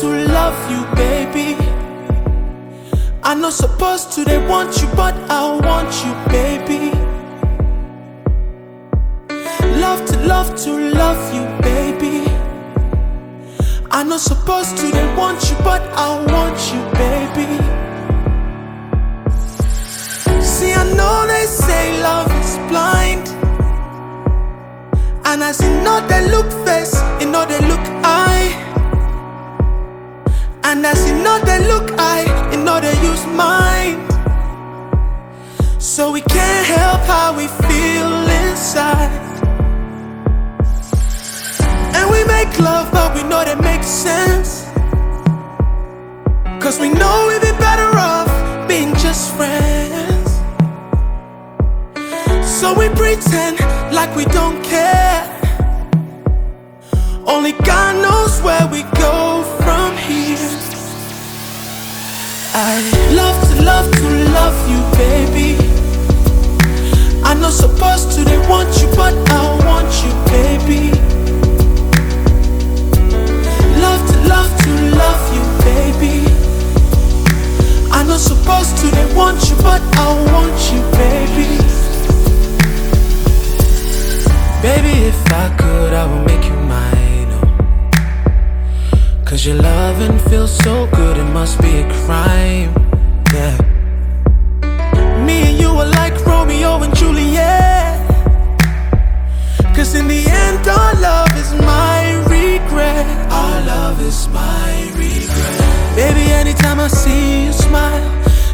to love you, baby. I'm not supposed to, they want you, but I want you, baby. Love to love to love you, baby. I'm not supposed to, they want you, but I want you, baby. See, I know they say love is blind. And as you know they look face, you know they look. And as you know they look eye, you know they use mine So we can't help how we feel inside. And we make love, but we know that makes sense. Cause we know we'd be better off being just friends. So we pretend like we don't care. Only God knows where we go from. I love to love to love you, baby. I'm not supposed to, they want you, but I want you, baby. Love to love to love you, baby. I'm not supposed to, they want you, but I Cause your loving feels so good, it must be a crime. Yeah. Me and you are like Romeo and Juliet. Cause in the end, our love is my regret. Our love is my regret. Baby, anytime I see you smile,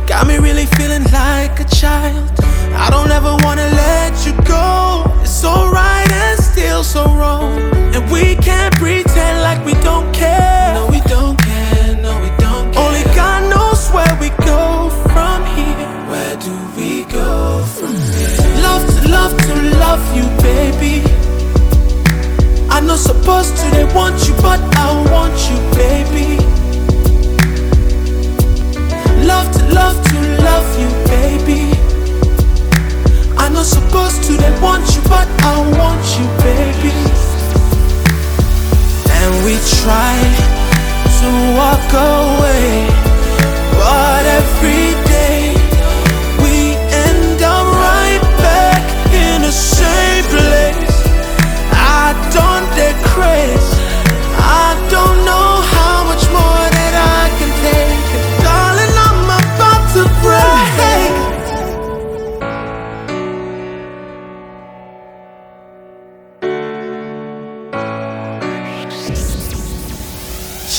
got me really feeling like a child. I don't ever wanna To love you, baby. I'm not supposed to, they want you, but I want you, baby.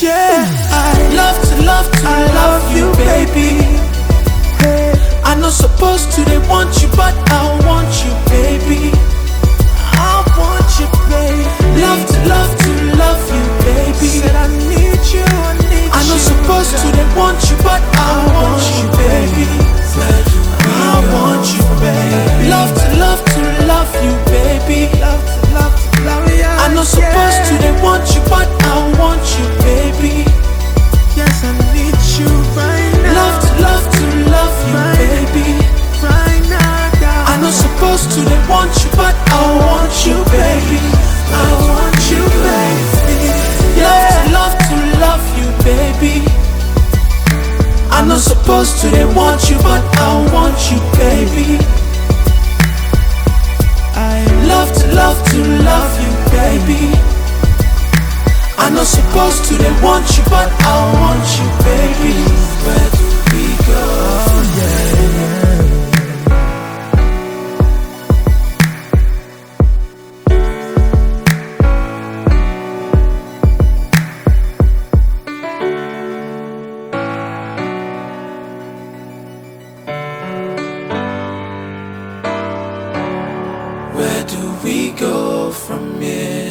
Yeah, want you, but I want you, baby. I want you, baby. Yeah, love to love you, baby. I'm not supposed to they want you, but I want you, baby. I love to love to love you, baby. I'm not supposed to they want you, but I want you, baby. we go from here?